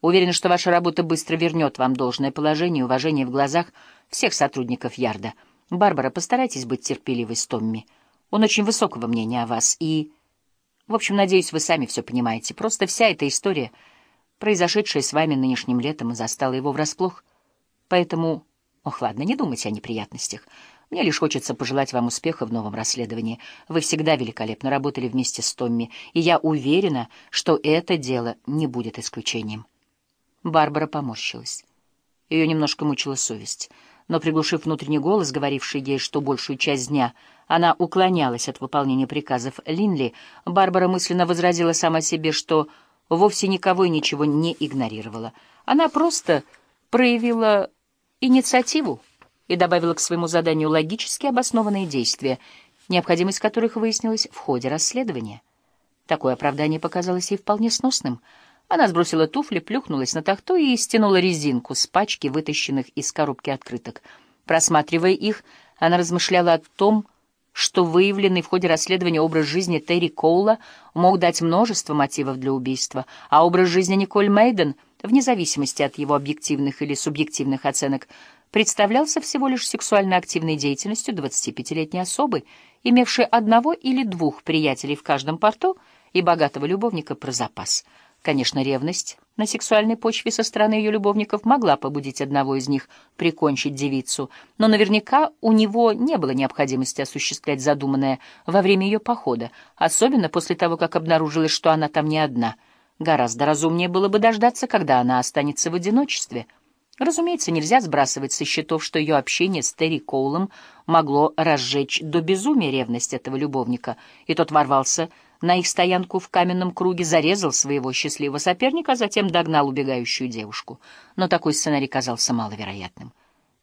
Уверен, что ваша работа быстро вернет вам должное положение и уважение в глазах всех сотрудников Ярда. Барбара, постарайтесь быть терпеливой с Томми. Он очень высокого мнения о вас и... В общем, надеюсь, вы сами все понимаете. Просто вся эта история, произошедшая с вами нынешним летом, застала его врасплох. Поэтому... Ох, ладно, не думайте о неприятностях. Мне лишь хочется пожелать вам успеха в новом расследовании. Вы всегда великолепно работали вместе с Томми, и я уверена, что это дело не будет исключением. Барбара поморщилась. Ее немножко мучила совесть, но, приглушив внутренний голос, говоривший ей, что большую часть дня она уклонялась от выполнения приказов Линли, Барбара мысленно возразила сама себе, что вовсе никого и ничего не игнорировала. Она просто проявила инициативу и добавила к своему заданию логически обоснованные действия, необходимость которых выяснилась в ходе расследования. Такое оправдание показалось ей вполне сносным. Она сбросила туфли, плюхнулась на тахту и стянула резинку с пачки, вытащенных из коробки открыток. Просматривая их, она размышляла о том, что выявленный в ходе расследования образ жизни Терри Коула мог дать множество мотивов для убийства, а образ жизни Николь Мейден, вне зависимости от его объективных или субъективных оценок, представлялся всего лишь сексуально активной деятельностью 25-летней особы, имевшей одного или двух приятелей в каждом порту и богатого любовника про запас. Конечно, ревность на сексуальной почве со стороны ее любовников могла побудить одного из них прикончить девицу, но наверняка у него не было необходимости осуществлять задуманное во время ее похода, особенно после того, как обнаружилось, что она там не одна. Гораздо разумнее было бы дождаться, когда она останется в одиночестве — Разумеется, нельзя сбрасывать со счетов, что ее общение с Терри Коулом могло разжечь до безумия ревность этого любовника, и тот ворвался на их стоянку в каменном круге, зарезал своего счастливого соперника, а затем догнал убегающую девушку. Но такой сценарий казался маловероятным.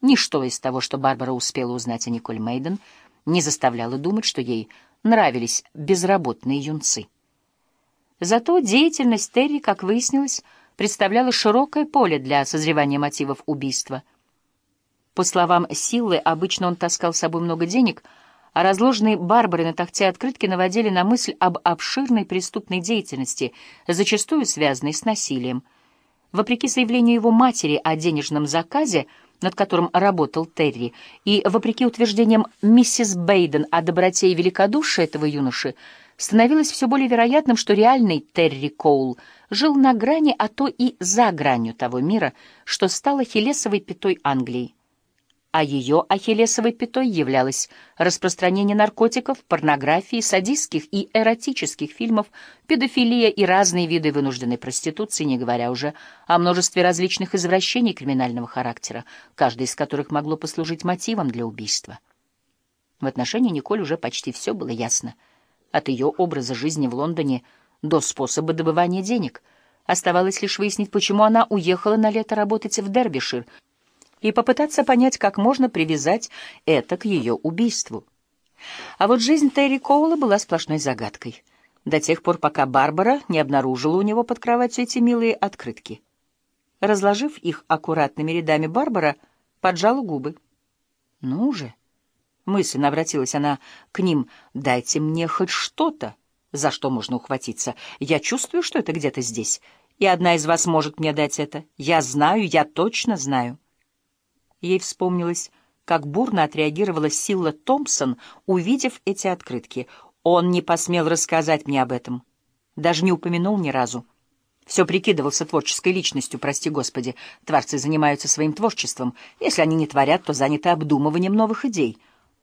Ничто из того, что Барбара успела узнать о Николь Мейден, не заставляло думать, что ей нравились безработные юнцы. Зато деятельность Терри, как выяснилось, представляла широкое поле для созревания мотивов убийства. По словам Силы, обычно он таскал с собой много денег, а разложенные Барбары на тахте открытки наводили на мысль об обширной преступной деятельности, зачастую связанной с насилием. Вопреки заявлению его матери о денежном заказе, над которым работал Терри, и вопреки утверждениям миссис Бейден о доброте и великодушии этого юноши, становилось все более вероятным, что реальный Терри Коул жил на грани, а то и за гранью того мира, что стало Хелесовой пятой Англии. А ее ахиллесовой пятой являлось распространение наркотиков, порнографии, садистских и эротических фильмов, педофилия и разные виды вынужденной проституции, не говоря уже о множестве различных извращений криминального характера, каждое из которых могло послужить мотивом для убийства. В отношении Николь уже почти все было ясно — от ее образа жизни в Лондоне до способа добывания денег. Оставалось лишь выяснить, почему она уехала на лето работать в Дербишир, и попытаться понять, как можно привязать это к ее убийству. А вот жизнь Терри Коула была сплошной загадкой, до тех пор, пока Барбара не обнаружила у него под кроватью эти милые открытки. Разложив их аккуратными рядами, Барбара поджала губы. «Ну же!» Мысленно обратилась она к ним. «Дайте мне хоть что-то, за что можно ухватиться. Я чувствую, что это где-то здесь, и одна из вас может мне дать это. Я знаю, я точно знаю». Ей вспомнилось, как бурно отреагировала Силла Томпсон, увидев эти открытки. Он не посмел рассказать мне об этом, даже не упомянул ни разу. Все прикидывался творческой личностью, прости господи. Творцы занимаются своим творчеством. Если они не творят, то заняты обдумыванием новых идей —